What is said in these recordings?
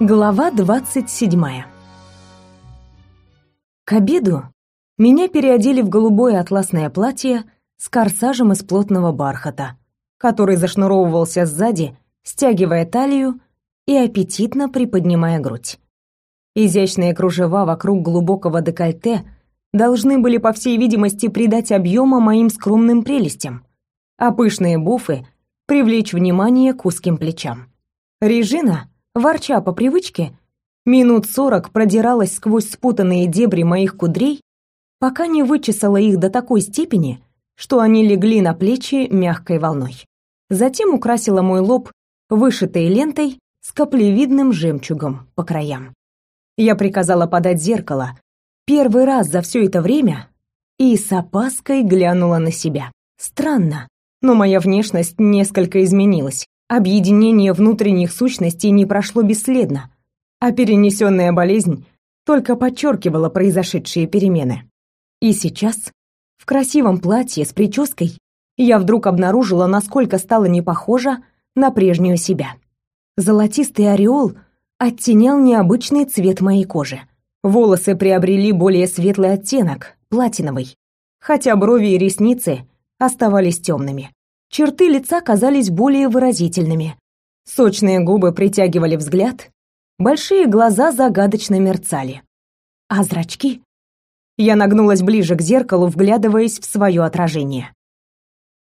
Глава двадцать седьмая. К обеду меня переодели в голубое атласное платье с корсажем из плотного бархата, который зашнуровывался сзади, стягивая талию и аппетитно приподнимая грудь. Изящные кружева вокруг глубокого декольте должны были, по всей видимости, придать объема моим скромным прелестям, а пышные буфы привлечь внимание к узким плечам. Режина ворча по привычке, минут сорок продиралась сквозь спутанные дебри моих кудрей, пока не вычесала их до такой степени, что они легли на плечи мягкой волной. Затем украсила мой лоб вышитой лентой с каплевидным жемчугом по краям. Я приказала подать зеркало, первый раз за все это время, и с опаской глянула на себя. Странно, но моя внешность несколько изменилась. Объединение внутренних сущностей не прошло бесследно, а перенесенная болезнь только подчеркивала произошедшие перемены. И сейчас, в красивом платье с прической, я вдруг обнаружила, насколько стала не похожа на прежнюю себя. Золотистый ореол оттенял необычный цвет моей кожи. Волосы приобрели более светлый оттенок, платиновый, хотя брови и ресницы оставались темными. Черты лица казались более выразительными. Сочные губы притягивали взгляд, большие глаза загадочно мерцали. А зрачки? Я нагнулась ближе к зеркалу, вглядываясь в свое отражение.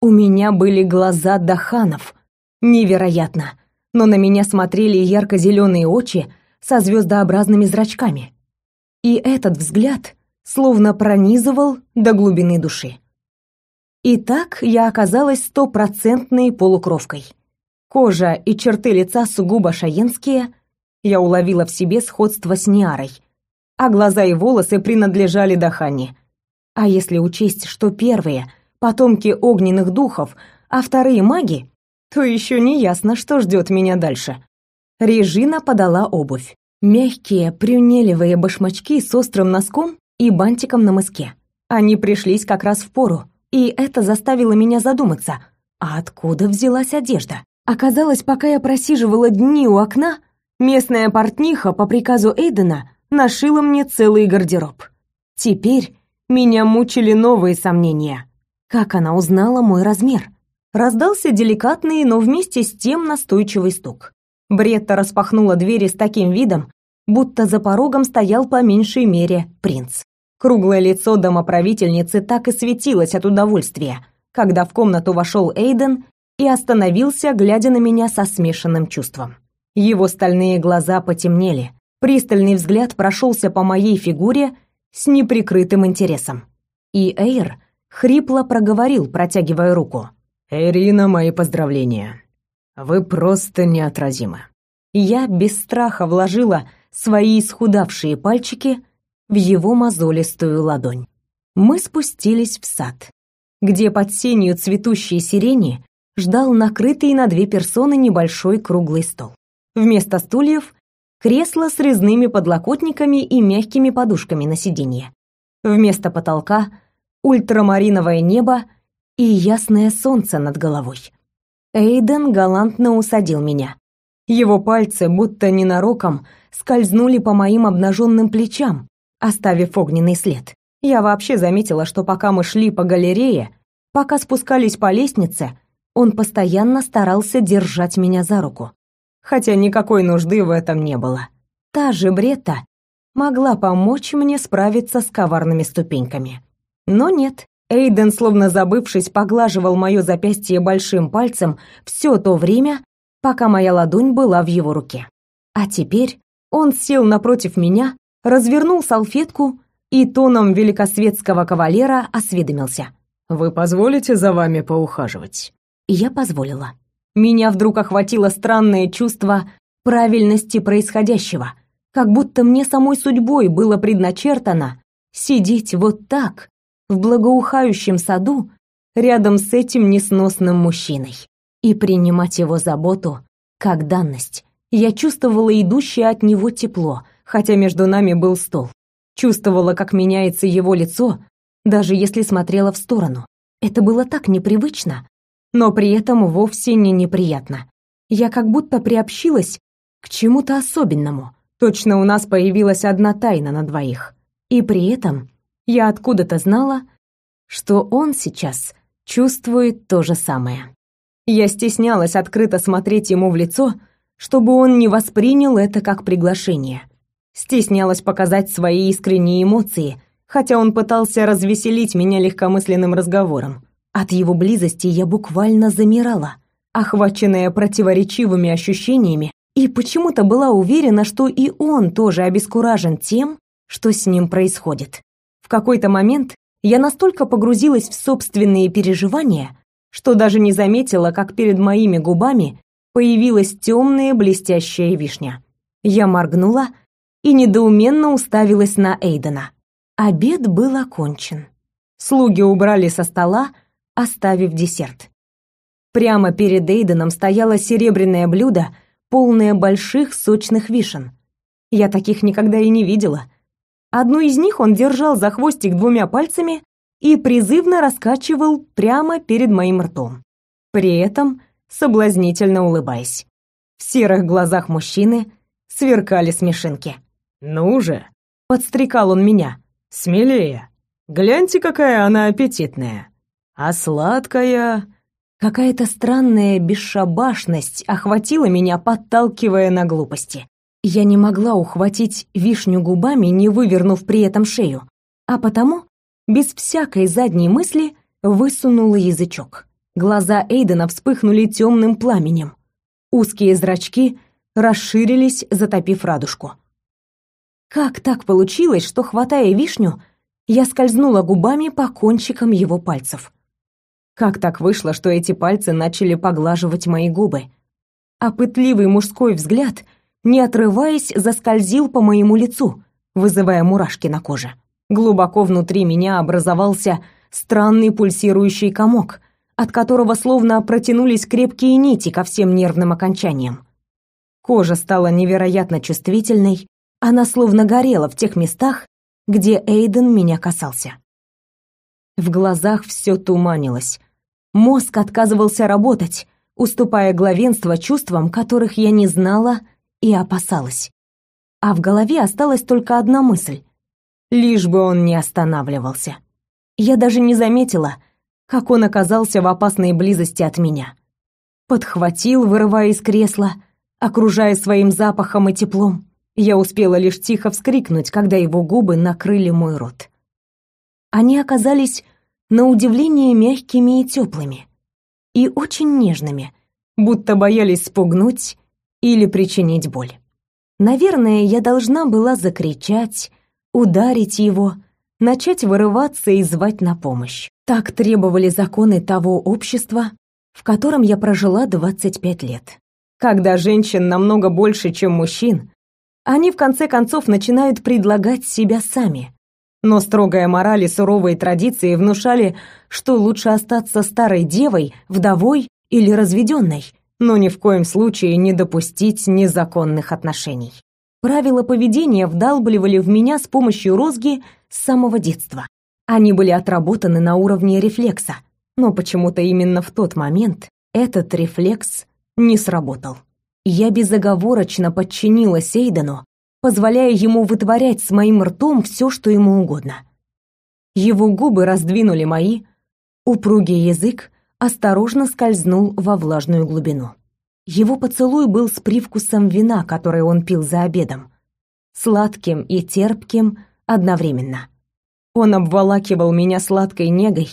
У меня были глаза Даханов. Невероятно. Но на меня смотрели ярко-зеленые очи со звездообразными зрачками. И этот взгляд словно пронизывал до глубины души. И так я оказалась стопроцентной полукровкой. Кожа и черты лица сугубо шаенские, я уловила в себе сходство с Ниарой, а глаза и волосы принадлежали Дахане. А если учесть, что первые — потомки огненных духов, а вторые — маги, то еще не ясно, что ждет меня дальше. Режина подала обувь. Мягкие, прюнелевые башмачки с острым носком и бантиком на мыске. Они пришлись как раз в пору, и это заставило меня задуматься, а откуда взялась одежда? Оказалось, пока я просиживала дни у окна, местная портниха по приказу Эйдена нашила мне целый гардероб. Теперь меня мучили новые сомнения. Как она узнала мой размер? Раздался деликатный, но вместе с тем настойчивый стук. Бретта распахнула двери с таким видом, будто за порогом стоял по меньшей мере принц. Круглое лицо домоправительницы так и светилось от удовольствия, когда в комнату вошел Эйден и остановился, глядя на меня со смешанным чувством. Его стальные глаза потемнели, пристальный взгляд прошелся по моей фигуре с неприкрытым интересом. И Эйр хрипло проговорил, протягивая руку. «Эрина, мои поздравления. Вы просто неотразимы». Я без страха вложила свои исхудавшие пальчики в его мозолистую ладонь. Мы спустились в сад, где под сенью цветущей сирени ждал накрытый на две персоны небольшой круглый стол. Вместо стульев — кресло с резными подлокотниками и мягкими подушками на сиденье. Вместо потолка — ультрамариновое небо и ясное солнце над головой. Эйден галантно усадил меня. Его пальцы, будто ненароком, скользнули по моим обнаженным плечам, оставив огненный след. Я вообще заметила, что пока мы шли по галерее, пока спускались по лестнице, он постоянно старался держать меня за руку. Хотя никакой нужды в этом не было. Та же Бретта могла помочь мне справиться с коварными ступеньками. Но нет, Эйден, словно забывшись, поглаживал мое запястье большим пальцем все то время, пока моя ладонь была в его руке. А теперь он сел напротив меня, развернул салфетку и тоном великосветского кавалера осведомился. «Вы позволите за вами поухаживать?» Я позволила. Меня вдруг охватило странное чувство правильности происходящего, как будто мне самой судьбой было предначертано сидеть вот так, в благоухающем саду, рядом с этим несносным мужчиной, и принимать его заботу как данность. Я чувствовала идущее от него тепло, хотя между нами был стол. Чувствовала, как меняется его лицо, даже если смотрела в сторону. Это было так непривычно, но при этом вовсе не неприятно. Я как будто приобщилась к чему-то особенному. Точно у нас появилась одна тайна на двоих. И при этом я откуда-то знала, что он сейчас чувствует то же самое. Я стеснялась открыто смотреть ему в лицо, чтобы он не воспринял это как приглашение. Стеснялась показать свои искренние эмоции, хотя он пытался развеселить меня легкомысленным разговором. От его близости я буквально замирала, охваченная противоречивыми ощущениями, и почему-то была уверена, что и он тоже обескуражен тем, что с ним происходит. В какой-то момент я настолько погрузилась в собственные переживания, что даже не заметила, как перед моими губами появилась темная блестящая вишня. Я моргнула и недоуменно уставилась на Эйдена. Обед был окончен. Слуги убрали со стола, оставив десерт. Прямо перед Эйденом стояло серебряное блюдо, полное больших сочных вишен. Я таких никогда и не видела. Одну из них он держал за хвостик двумя пальцами и призывно раскачивал прямо перед моим ртом. При этом соблазнительно улыбаясь. В серых глазах мужчины сверкали смешинки. «Ну же!» — подстрекал он меня. «Смелее! Гляньте, какая она аппетитная! А сладкая...» Какая-то странная бесшабашность охватила меня, подталкивая на глупости. Я не могла ухватить вишню губами, не вывернув при этом шею, а потому, без всякой задней мысли, высунула язычок. Глаза Эйдена вспыхнули темным пламенем. Узкие зрачки расширились, затопив радужку. Как так получилось, что, хватая вишню, я скользнула губами по кончикам его пальцев? Как так вышло, что эти пальцы начали поглаживать мои губы? А пытливый мужской взгляд, не отрываясь, заскользил по моему лицу, вызывая мурашки на коже. Глубоко внутри меня образовался странный пульсирующий комок — от которого словно протянулись крепкие нити ко всем нервным окончаниям. Кожа стала невероятно чувствительной, она словно горела в тех местах, где Эйден меня касался. В глазах все туманилось. Мозг отказывался работать, уступая главенство чувствам, которых я не знала и опасалась. А в голове осталась только одна мысль. Лишь бы он не останавливался. Я даже не заметила, как он оказался в опасной близости от меня. Подхватил, вырывая из кресла, окружая своим запахом и теплом. Я успела лишь тихо вскрикнуть, когда его губы накрыли мой рот. Они оказались на удивление мягкими и теплыми, и очень нежными, будто боялись спугнуть или причинить боль. Наверное, я должна была закричать, ударить его, начать вырываться и звать на помощь. Так требовали законы того общества, в котором я прожила 25 лет. Когда женщин намного больше, чем мужчин, они в конце концов начинают предлагать себя сами. Но строгая мораль и суровые традиции внушали, что лучше остаться старой девой, вдовой или разведенной, но ни в коем случае не допустить незаконных отношений. Правила поведения вдалбливали в меня с помощью розги с самого детства. Они были отработаны на уровне рефлекса, но почему-то именно в тот момент этот рефлекс не сработал. Я безоговорочно подчинилась Эйдену, позволяя ему вытворять с моим ртом все, что ему угодно. Его губы раздвинули мои, упругий язык осторожно скользнул во влажную глубину. Его поцелуй был с привкусом вина, который он пил за обедом, сладким и терпким одновременно. Он обволакивал меня сладкой негой,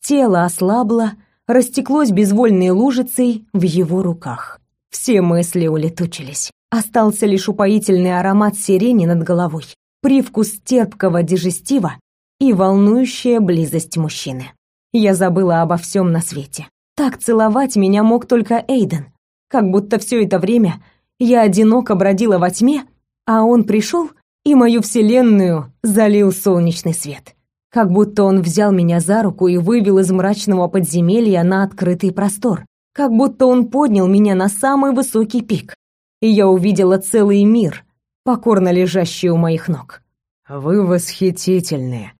тело ослабло, растеклось безвольной лужицей в его руках. Все мысли улетучились. Остался лишь упоительный аромат сирени над головой, привкус терпкого дежестива и волнующая близость мужчины. Я забыла обо всем на свете. Так целовать меня мог только Эйден, как будто все это время я одиноко бродила во тьме, а он пришел и мою вселенную залил солнечный свет. Как будто он взял меня за руку и вывел из мрачного подземелья на открытый простор. Как будто он поднял меня на самый высокий пик. И я увидела целый мир, покорно лежащий у моих ног. «Вы восхитительные,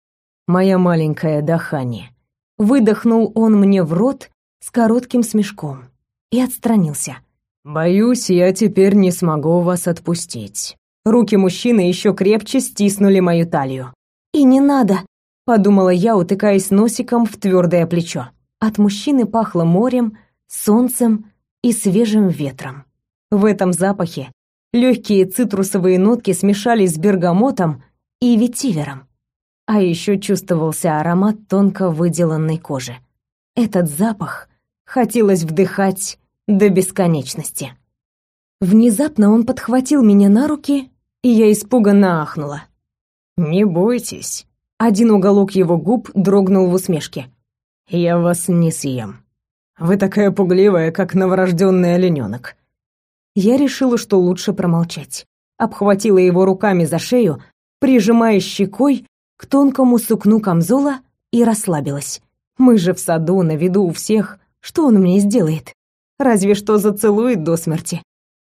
моя маленькая Дахани». Выдохнул он мне в рот с коротким смешком и отстранился. «Боюсь, я теперь не смогу вас отпустить». Руки мужчины еще крепче стиснули мою талию. «И не надо», — подумала я, утыкаясь носиком в твердое плечо. От мужчины пахло морем, солнцем и свежим ветром. В этом запахе легкие цитрусовые нотки смешались с бергамотом и ветивером. А еще чувствовался аромат тонко выделанной кожи. Этот запах хотелось вдыхать до бесконечности. Внезапно он подхватил меня на руки, и я испуганно ахнула. «Не бойтесь». Один уголок его губ дрогнул в усмешке. «Я вас не съем. Вы такая пугливая, как новорожденный олененок». Я решила, что лучше промолчать. Обхватила его руками за шею, прижимая щекой к тонкому сукну камзола и расслабилась. Мы же в саду, на виду у всех. Что он мне сделает? Разве что зацелует до смерти.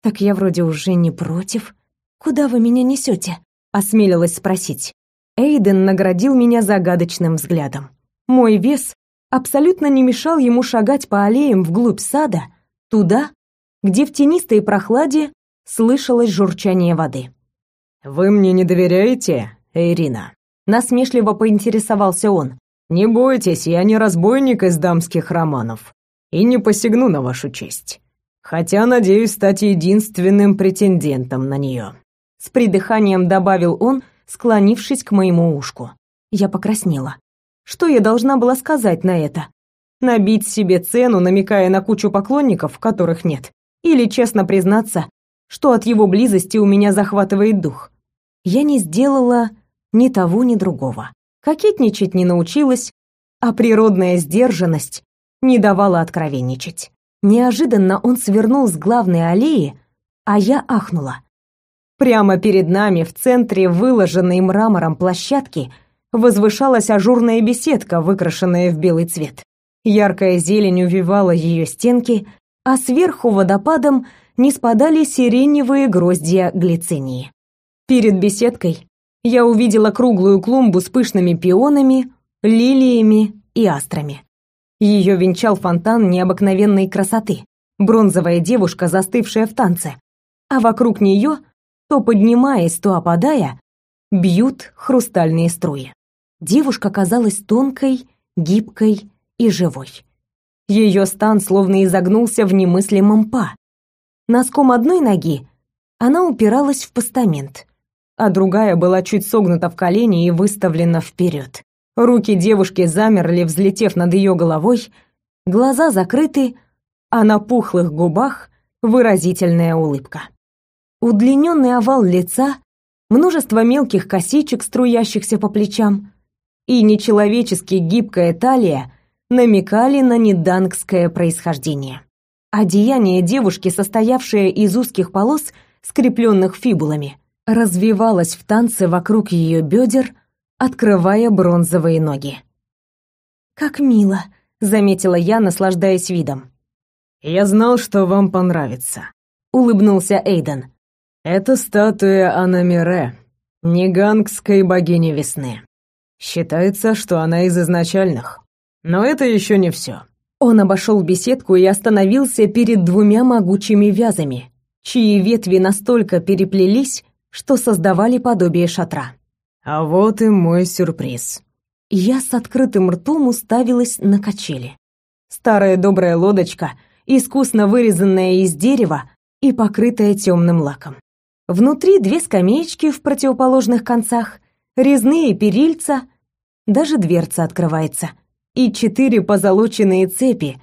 Так я вроде уже не против. Куда вы меня несете? Осмелилась спросить. Эйден наградил меня загадочным взглядом. Мой вес абсолютно не мешал ему шагать по аллеям вглубь сада, туда, где в тенистой прохладе слышалось журчание воды. «Вы мне не доверяете, Ирина?» Насмешливо поинтересовался он. «Не бойтесь, я не разбойник из дамских романов и не посягну на вашу честь. Хотя надеюсь стать единственным претендентом на нее». С придыханием добавил он, склонившись к моему ушку. Я покраснела. Что я должна была сказать на это? Набить себе цену, намекая на кучу поклонников, которых нет? Или честно признаться, что от его близости у меня захватывает дух? Я не сделала ни того, ни другого. Кокетничать не научилась, а природная сдержанность не давала откровенничать. Неожиданно он свернул с главной аллеи, а я ахнула. Прямо перед нами, в центре выложенной мрамором площадки, возвышалась ажурная беседка, выкрашенная в белый цвет. Яркая зелень увивала ее стенки, а сверху водопадом не спадали сиреневые гроздья глицинии. Перед беседкой я увидела круглую клумбу с пышными пионами, лилиями и астрами. Ее венчал фонтан необыкновенной красоты, бронзовая девушка, застывшая в танце, а вокруг нее — то поднимаясь, то опадая, бьют хрустальные струи. Девушка казалась тонкой, гибкой и живой. Ее стан словно изогнулся в немыслимом па. Носком одной ноги она упиралась в постамент, а другая была чуть согнута в колени и выставлена вперед. Руки девушки замерли, взлетев над ее головой, глаза закрыты, а на пухлых губах выразительная улыбка удлиненный овал лица, множество мелких косичек, струящихся по плечам, и нечеловечески гибкая талия намекали на недангское происхождение. Одеяние девушки, состоявшее из узких полос, скрепленных фибулами, развивалось в танце вокруг ее бедер, открывая бронзовые ноги. «Как мило», — заметила я, наслаждаясь видом. «Я знал, что вам понравится», — улыбнулся Эйден. Это статуя Анамире, негангской богини весны. Считается, что она из изначальных. Но это еще не все. Он обошел беседку и остановился перед двумя могучими вязами, чьи ветви настолько переплелись, что создавали подобие шатра. А вот и мой сюрприз. Я с открытым ртом уставилась на качели. Старая добрая лодочка, искусно вырезанная из дерева и покрытая темным лаком. Внутри две скамеечки в противоположных концах, резные перильца, даже дверца открывается, и четыре позолоченные цепи,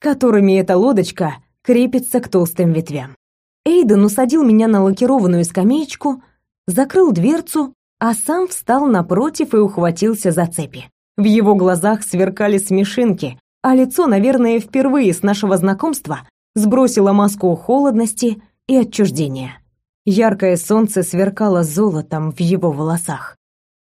которыми эта лодочка крепится к толстым ветвям. Эйден усадил меня на лакированную скамеечку, закрыл дверцу, а сам встал напротив и ухватился за цепи. В его глазах сверкали смешинки, а лицо, наверное, впервые с нашего знакомства сбросило маску холодности и отчуждения. Яркое солнце сверкало золотом в его волосах.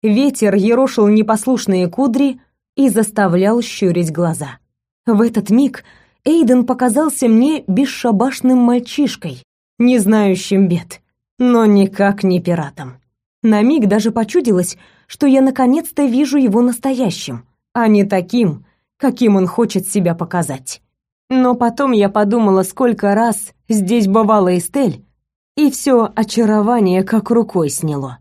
Ветер ерошил непослушные кудри и заставлял щурить глаза. В этот миг Эйден показался мне бесшабашным мальчишкой, не знающим бед, но никак не пиратом. На миг даже почудилось, что я наконец-то вижу его настоящим, а не таким, каким он хочет себя показать. Но потом я подумала, сколько раз Здесь бывала Эстель, и все очарование как рукой сняло.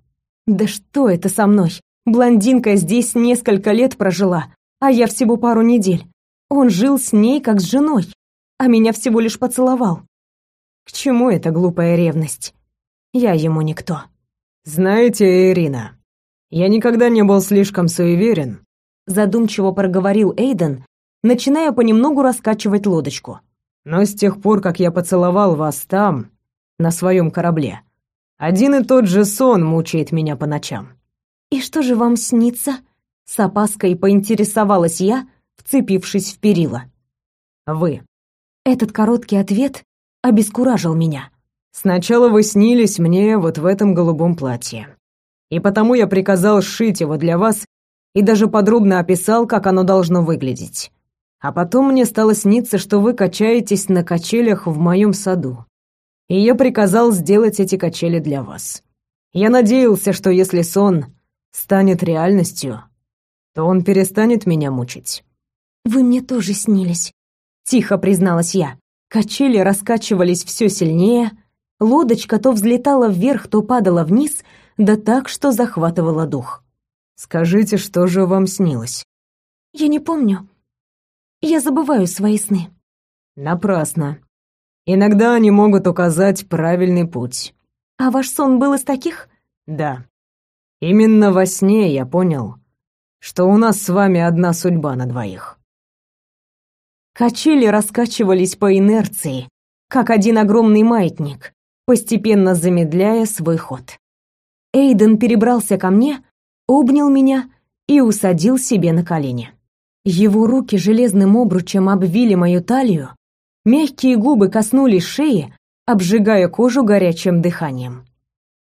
Да что это со мной? Блондинка здесь несколько лет прожила, а я всего пару недель. Он жил с ней как с женой, а меня всего лишь поцеловал. К чему эта глупая ревность? Я ему никто. Знаете, Ирина, я никогда не был слишком суеверен, задумчиво проговорил Эйден, начиная понемногу раскачивать лодочку. Но с тех пор, как я поцеловал вас там, на своем корабле, один и тот же сон мучает меня по ночам. «И что же вам снится?» — с опаской поинтересовалась я, вцепившись в перила. «Вы». Этот короткий ответ обескуражил меня. «Сначала вы снились мне вот в этом голубом платье. И потому я приказал сшить его для вас и даже подробно описал, как оно должно выглядеть. А потом мне стало сниться, что вы качаетесь на качелях в моем саду. И я приказал сделать эти качели для вас. Я надеялся, что если сон станет реальностью, то он перестанет меня мучить. «Вы мне тоже снились», — тихо призналась я. Качели раскачивались все сильнее, лодочка то взлетала вверх, то падала вниз, да так, что захватывала дух. «Скажите, что же вам снилось?» «Я не помню. Я забываю свои сны». «Напрасно. Иногда они могут указать правильный путь». «А ваш сон был из таких?» «Да. Именно во сне я понял, что у нас с вами одна судьба на двоих. Качели раскачивались по инерции, как один огромный маятник, постепенно замедляя свой ход. Эйден перебрался ко мне, обнял меня и усадил себе на колени. Его руки железным обручем обвили мою талию, мягкие губы коснулись шеи, обжигая кожу горячим дыханием.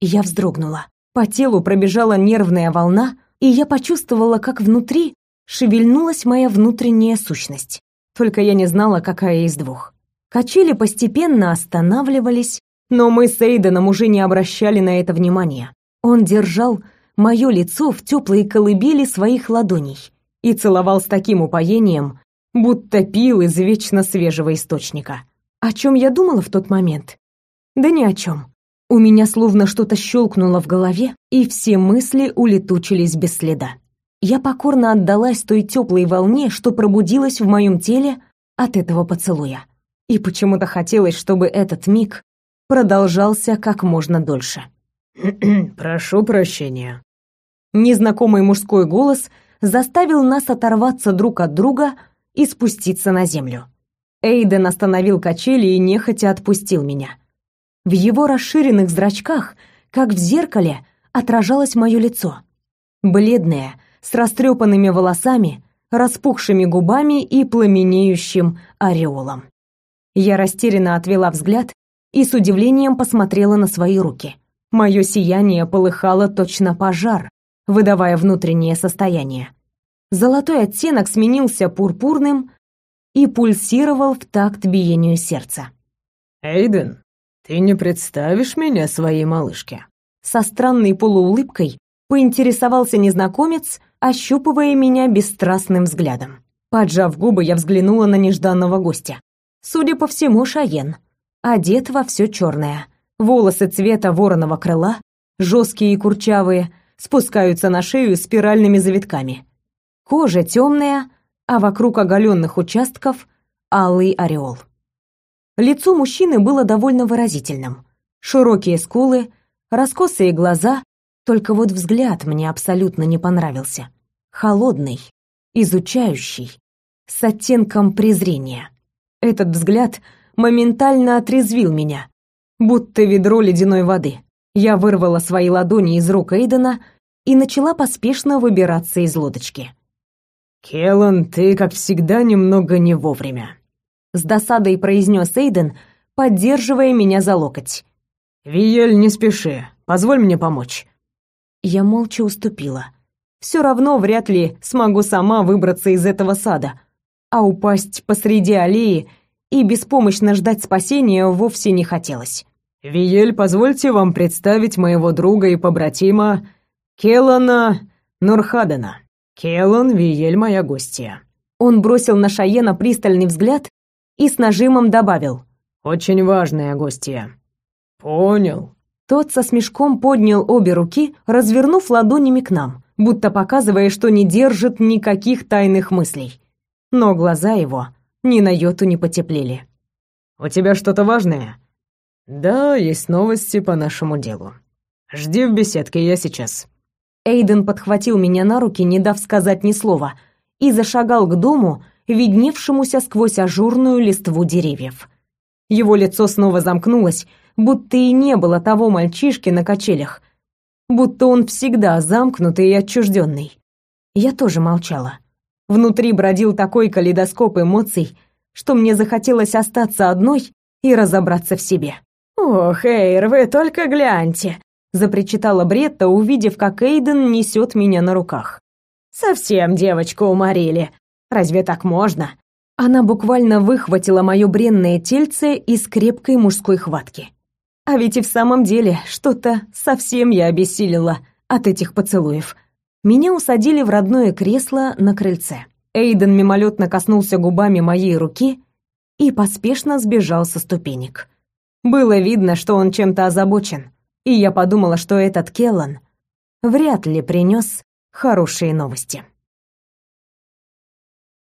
Я вздрогнула. По телу пробежала нервная волна, и я почувствовала, как внутри шевельнулась моя внутренняя сущность. Только я не знала, какая из двух. Качели постепенно останавливались, но мы с Эйденом уже не обращали на это внимания. Он держал мое лицо в теплой колыбели своих ладоней и целовал с таким упоением, будто пил из вечно свежего источника. О чем я думала в тот момент? Да ни о чем. У меня словно что-то щелкнуло в голове, и все мысли улетучились без следа. Я покорно отдалась той теплой волне, что пробудилась в моем теле от этого поцелуя. И почему-то хотелось, чтобы этот миг продолжался как можно дольше. «Прошу прощения». Незнакомый мужской голос заставил нас оторваться друг от друга и спуститься на землю. Эйден остановил качели и нехотя отпустил меня. В его расширенных зрачках, как в зеркале, отражалось мое лицо. Бледное, с растрепанными волосами, распухшими губами и пламенеющим ореолом. Я растерянно отвела взгляд и с удивлением посмотрела на свои руки. Мое сияние полыхало точно пожар, выдавая внутреннее состояние. Золотой оттенок сменился пурпурным и пульсировал в такт биению сердца. «Эйден, «Ты не представишь меня своей малышке?» Со странной полуулыбкой поинтересовался незнакомец, ощупывая меня бесстрастным взглядом. Поджав губы, я взглянула на нежданного гостя. Судя по всему, Шаен. Одет во все черное. Волосы цвета вороного крыла, жесткие и курчавые, спускаются на шею спиральными завитками. Кожа темная, а вокруг оголенных участков алый ореол. Лицо мужчины было довольно выразительным. Широкие скулы, раскосые глаза, только вот взгляд мне абсолютно не понравился. Холодный, изучающий, с оттенком презрения. Этот взгляд моментально отрезвил меня, будто ведро ледяной воды. Я вырвала свои ладони из рук Эйдена и начала поспешно выбираться из лодочки. «Келлан, ты, как всегда, немного не вовремя», с досадой произнес Эйден, поддерживая меня за локоть. «Виель, не спеши, позволь мне помочь». Я молча уступила. Все равно вряд ли смогу сама выбраться из этого сада, а упасть посреди аллеи и беспомощно ждать спасения вовсе не хотелось. «Виель, позвольте вам представить моего друга и побратима Келлана Нурхадена. Келлан Виель моя гостья». Он бросил на Шаена пристальный взгляд и с нажимом добавил. Очень важная гостья. Понял. Тот со смешком поднял обе руки, развернув ладонями к нам, будто показывая, что не держит никаких тайных мыслей. Но глаза его ни на йоту не потеплели. «У тебя что-то важное?» «Да, есть новости по нашему делу. Жди в беседке, я сейчас». Эйден подхватил меня на руки, не дав сказать ни слова, и зашагал к дому, видневшемуся сквозь ажурную листву деревьев. Его лицо снова замкнулось, будто и не было того мальчишки на качелях, будто он всегда замкнутый и отчужденный. Я тоже молчала. Внутри бродил такой калейдоскоп эмоций, что мне захотелось остаться одной и разобраться в себе. «Ох, Эйр, вы только гляньте!» — запричитала Бретта, увидев, как Эйден несет меня на руках. «Совсем девочку уморили. Разве так можно?» Она буквально выхватила мое бренное тельце из крепкой мужской хватки. А ведь и в самом деле что-то совсем я обессилила от этих поцелуев. Меня усадили в родное кресло на крыльце. Эйден мимолетно коснулся губами моей руки и поспешно сбежал со ступенек. Было видно, что он чем-то озабочен, и я подумала, что этот Келлан вряд ли принес хорошие новости.